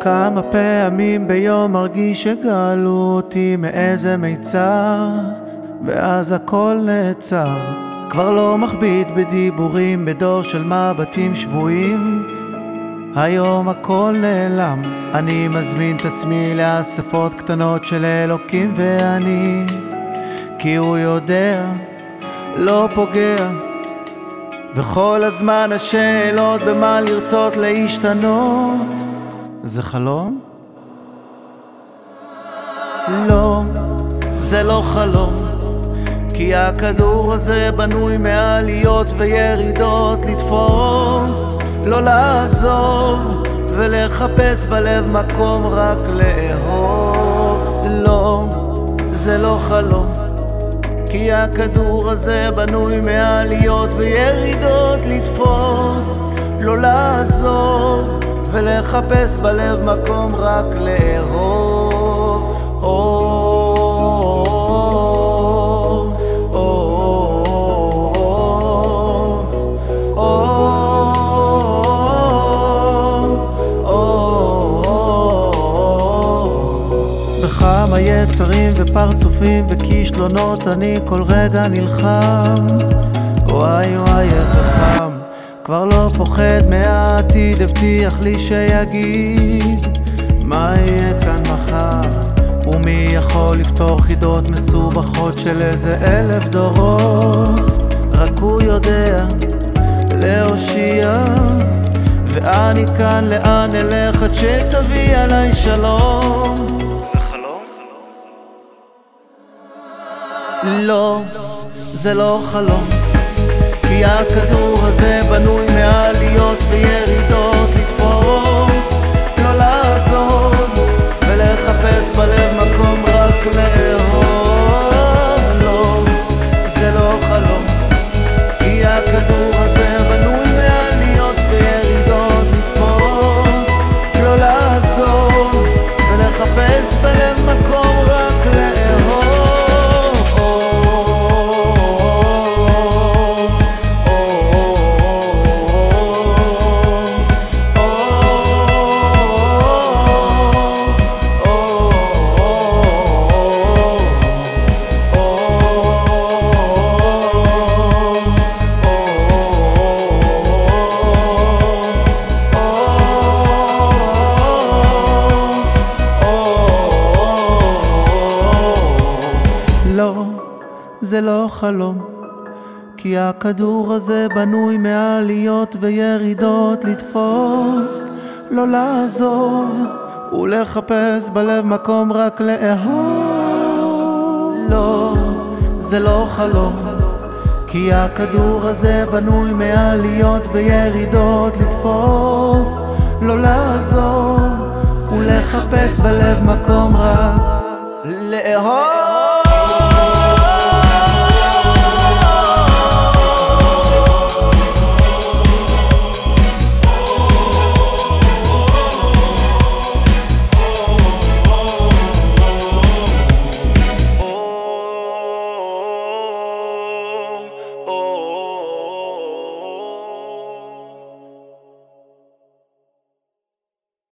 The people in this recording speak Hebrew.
כמה פעמים ביום מרגיש שגאלו אותי מאיזה מיצר ואז הכל נעצר. כבר לא מכביד בדיבורים בדור של מבטים שבויים. היום הכל נעלם. אני מזמין את עצמי לאספות קטנות של אלוקים ואני. כי הוא יודע, לא פוגע. וכל הזמן השאלות במה לרצות להשתנות זה חלום? לא, זה לא חלום. כי הכדור הזה בנוי מעליות וירידות לתפוס לא לעזוב ולחפש בלב מקום רק לאהוב. לא, זה לא חלום. כי הכדור הזה בנוי מעליות וירידות לתפוס לא לעזוב ולחפש בלב מקום רק לאהוב. בכמה יצרים ופרצופים וכישלונות אני כל רגע נלחם. וואי וואי איזה חם כבר לא פוחד מהעתיד, הבטיח לי שיגיד מה יהיה כאן מחר ומי יכול לפתור חידות מסובכות של איזה אלף דורות רק הוא יודע להושיע ואני כאן לאן אלך עד שתביא עליי שלום זה חלום? לא, זה לא חלום הכדור הזה בנוי מעליות וירידות זה לא חלום כי הכדור הזה בנוי מעליות וירידות לתפוס לא לעזוב ולחפש בלב מקום רק לאהוב. לא, זה לא חלום כי הכדור הזה בנוי מעליות וירידות לתפוס לא לעזוב ולחפש בלב מקום רק לאהוב